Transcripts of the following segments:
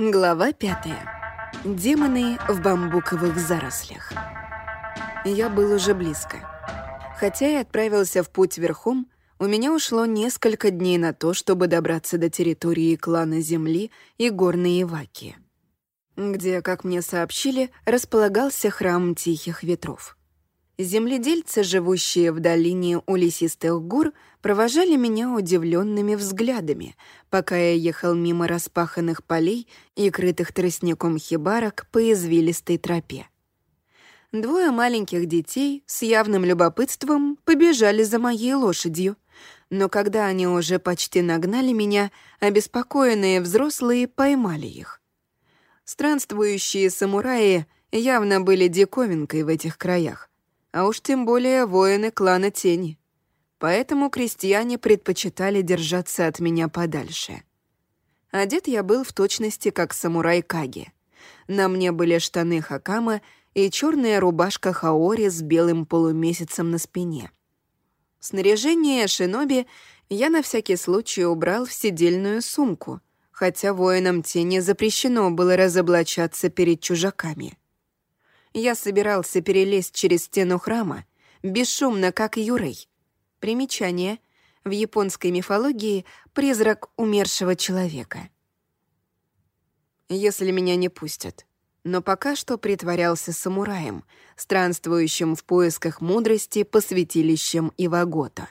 Глава пятая. Демоны в бамбуковых зарослях. Я был уже близко. Хотя и отправился в путь верхом, у меня ушло несколько дней на то, чтобы добраться до территории клана Земли и горной Иваки, где, как мне сообщили, располагался храм Тихих Ветров. Земледельцы, живущие в долине у лесистых гор, провожали меня удивленными взглядами, пока я ехал мимо распаханных полей и крытых тростником хибарок по извилистой тропе. Двое маленьких детей с явным любопытством побежали за моей лошадью, но когда они уже почти нагнали меня, обеспокоенные взрослые поймали их. Странствующие самураи явно были диковинкой в этих краях а уж тем более воины клана Тени. Поэтому крестьяне предпочитали держаться от меня подальше. Одет я был в точности как самурай Каги. На мне были штаны Хакама и черная рубашка Хаори с белым полумесяцем на спине. Снаряжение шиноби я на всякий случай убрал в сидельную сумку, хотя воинам тени запрещено было разоблачаться перед чужаками я собирался перелезть через стену храма, бесшумно, как Юрей. Примечание. В японской мифологии призрак умершего человека. Если меня не пустят. Но пока что притворялся самураем, странствующим в поисках мудрости по святилищам Ивагота.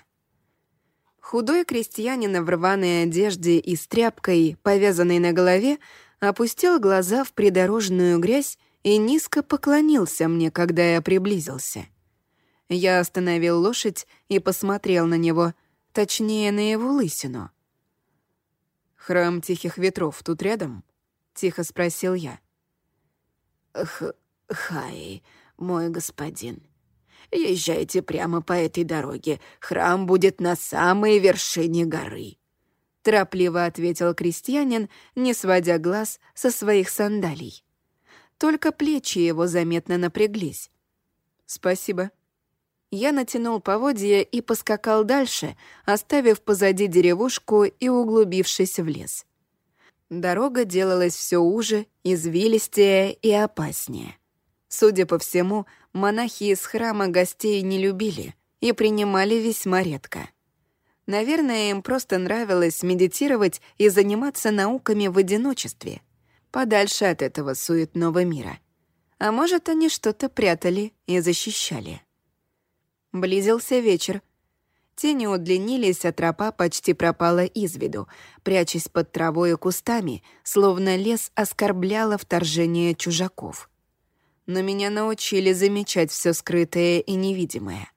Худой крестьянин в рваной одежде и с тряпкой, повязанной на голове, опустил глаза в придорожную грязь и низко поклонился мне, когда я приблизился. Я остановил лошадь и посмотрел на него, точнее, на его лысину. «Храм Тихих Ветров тут рядом?» — тихо спросил я. Х «Хай, мой господин, езжайте прямо по этой дороге. Храм будет на самой вершине горы», — торопливо ответил крестьянин, не сводя глаз со своих сандалий. Только плечи его заметно напряглись. «Спасибо». Я натянул поводья и поскакал дальше, оставив позади деревушку и углубившись в лес. Дорога делалась все уже, извилистее и опаснее. Судя по всему, монахи из храма гостей не любили и принимали весьма редко. Наверное, им просто нравилось медитировать и заниматься науками в одиночестве — подальше от этого суетного мира. А может, они что-то прятали и защищали. Близился вечер. Тени удлинились, а тропа почти пропала из виду, прячась под травой и кустами, словно лес оскорбляло вторжение чужаков. Но меня научили замечать все скрытое и невидимое.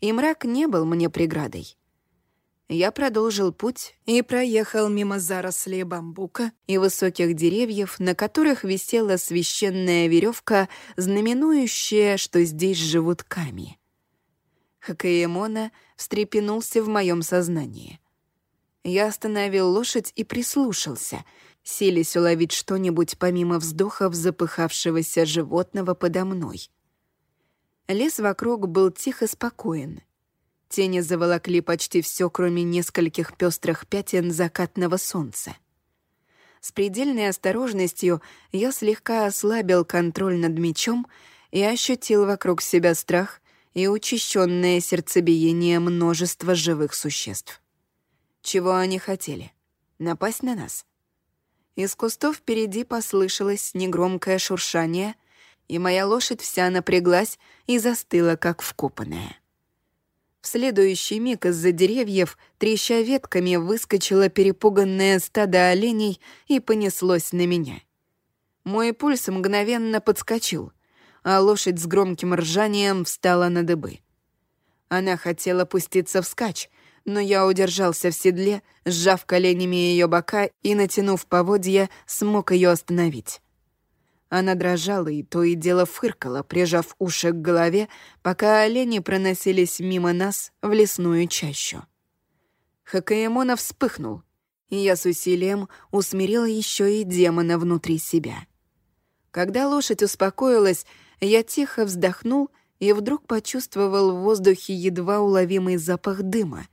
И мрак не был мне преградой. Я продолжил путь и проехал мимо зарослей бамбука и высоких деревьев, на которых висела священная веревка, знаменующая, что здесь живут ками. Хакаемона встрепенулся в моем сознании. Я остановил лошадь и прислушался, силясь уловить что-нибудь помимо вздохов запыхавшегося животного подо мной. Лес вокруг был тихо спокоен — Тени заволокли почти все, кроме нескольких пестрых пятен закатного солнца. С предельной осторожностью я слегка ослабил контроль над мечом и ощутил вокруг себя страх и учащенное сердцебиение множества живых существ. Чего они хотели? Напасть на нас? Из кустов впереди послышалось негромкое шуршание, и моя лошадь вся напряглась и застыла, как вкопанная. В следующий миг из-за деревьев, треща ветками, выскочило перепуганное стадо оленей и понеслось на меня. Мой пульс мгновенно подскочил, а лошадь с громким ржанием встала на дыбы. Она хотела пуститься вскачь, но я удержался в седле, сжав коленями ее бока и, натянув поводья, смог ее остановить. Она дрожала и то и дело фыркала, прижав уши к голове, пока олени проносились мимо нас в лесную чащу. Хакаемона вспыхнул, и я с усилием усмирил еще и демона внутри себя. Когда лошадь успокоилась, я тихо вздохнул и вдруг почувствовал в воздухе едва уловимый запах дыма.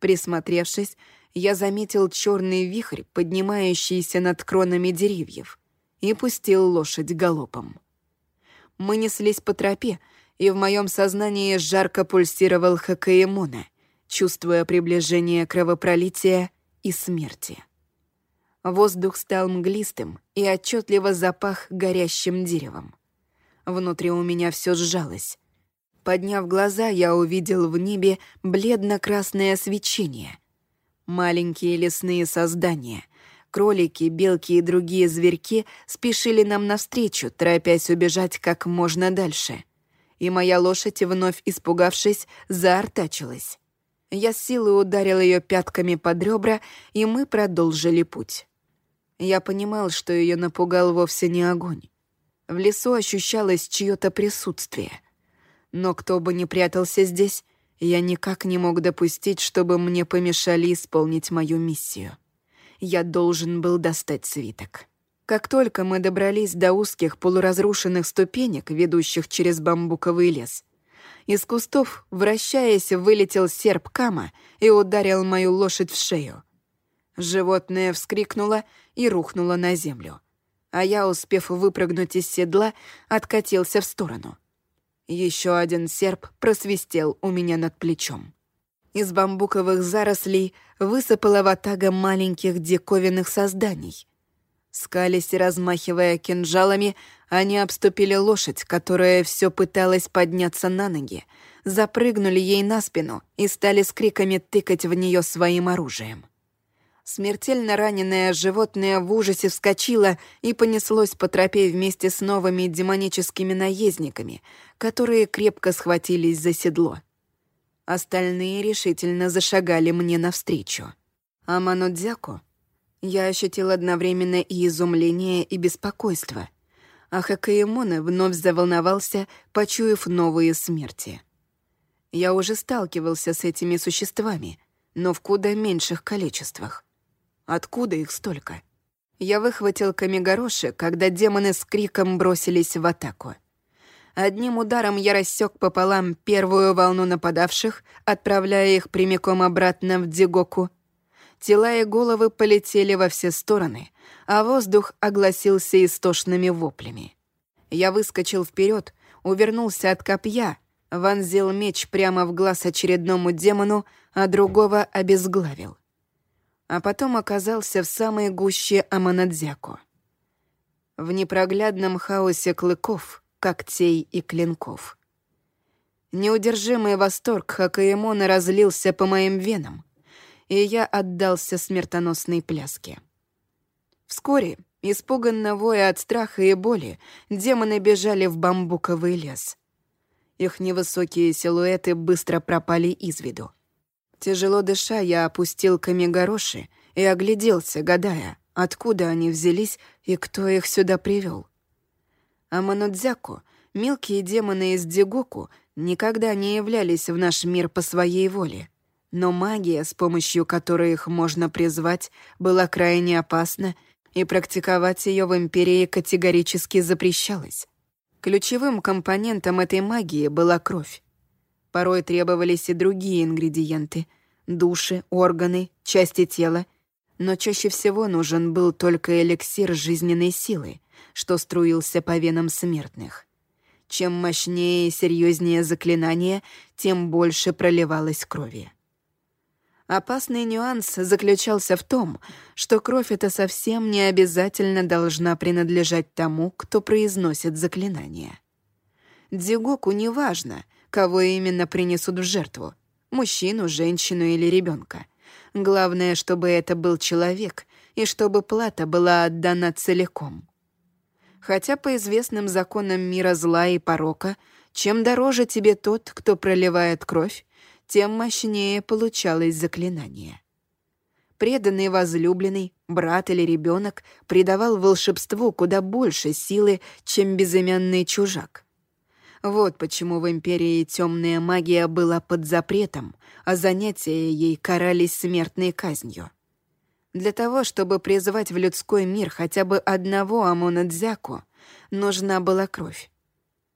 Присмотревшись, я заметил черный вихрь, поднимающийся над кронами деревьев, и пустил лошадь галопом. Мы неслись по тропе, и в моем сознании жарко пульсировал Хакаемона, чувствуя приближение кровопролития и смерти. Воздух стал мглистым и отчетливо запах горящим деревом. Внутри у меня все сжалось. Подняв глаза, я увидел в небе бледно-красное свечение. Маленькие лесные создания, кролики, белки и другие зверьки спешили нам навстречу, торопясь убежать как можно дальше. И моя лошадь, вновь испугавшись, заортачилась. Я с силой ударил ее пятками под ребра, и мы продолжили путь. Я понимал, что ее напугал вовсе не огонь. В лесу ощущалось чье-то присутствие. Но кто бы ни прятался здесь, я никак не мог допустить, чтобы мне помешали исполнить мою миссию. Я должен был достать свиток. Как только мы добрались до узких полуразрушенных ступенек, ведущих через бамбуковый лес, из кустов, вращаясь, вылетел серп Кама и ударил мою лошадь в шею. Животное вскрикнуло и рухнуло на землю а я, успев выпрыгнуть из седла, откатился в сторону. Еще один серп просвистел у меня над плечом. Из бамбуковых зарослей высыпала ватага маленьких диковинных созданий. Скались и размахивая кинжалами, они обступили лошадь, которая все пыталась подняться на ноги, запрыгнули ей на спину и стали с криками тыкать в нее своим оружием. Смертельно раненое животное в ужасе вскочило и понеслось по тропе вместе с новыми демоническими наездниками, которые крепко схватились за седло. Остальные решительно зашагали мне навстречу. А Манудзяку я ощутил одновременно и изумление, и беспокойство. А Хакаемона вновь заволновался, почуяв новые смерти. Я уже сталкивался с этими существами, но в куда меньших количествах. Откуда их столько? Я выхватил камигороши, когда демоны с криком бросились в атаку. Одним ударом я рассек пополам первую волну нападавших, отправляя их прямиком обратно в Дигоку. Тела и головы полетели во все стороны, а воздух огласился истошными воплями. Я выскочил вперед, увернулся от копья, вонзил меч прямо в глаз очередному демону, а другого обезглавил а потом оказался в самой гуще Аманадзяку. В непроглядном хаосе клыков, когтей и клинков. Неудержимый восторг Хакаемона разлился по моим венам, и я отдался смертоносной пляске. Вскоре, испуганно воя от страха и боли, демоны бежали в бамбуковый лес. Их невысокие силуэты быстро пропали из виду. Тяжело дыша, я опустил камигороши и огляделся, гадая, откуда они взялись и кто их сюда привел. А Манудзяку, мелкие демоны из Дигоку, никогда не являлись в наш мир по своей воле. Но магия, с помощью которой их можно призвать, была крайне опасна, и практиковать ее в Империи категорически запрещалось. Ключевым компонентом этой магии была кровь. Порой требовались и другие ингредиенты — души, органы, части тела. Но чаще всего нужен был только эликсир жизненной силы, что струился по венам смертных. Чем мощнее и серьезнее заклинание, тем больше проливалось крови. Опасный нюанс заключался в том, что кровь эта совсем не обязательно должна принадлежать тому, кто произносит заклинание. Дзигоку неважно, кого именно принесут в жертву — мужчину, женщину или ребенка. Главное, чтобы это был человек, и чтобы плата была отдана целиком. Хотя по известным законам мира зла и порока, чем дороже тебе тот, кто проливает кровь, тем мощнее получалось заклинание. Преданный возлюбленный, брат или ребенок придавал волшебству куда больше силы, чем безымянный чужак — вот почему в Империи темная магия была под запретом, а занятия ей карались смертной казнью. Для того, чтобы призвать в людской мир хотя бы одного Амонадзяку, нужна была кровь.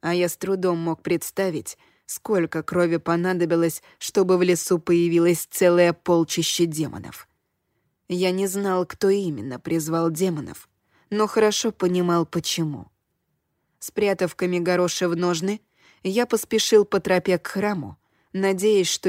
А я с трудом мог представить, Сколько крови понадобилось, чтобы в лесу появилось целое полчище демонов. Я не знал, кто именно призвал демонов, но хорошо понимал, почему. Спрятав камегороши в ножны, я поспешил по тропе к храму, надеясь, что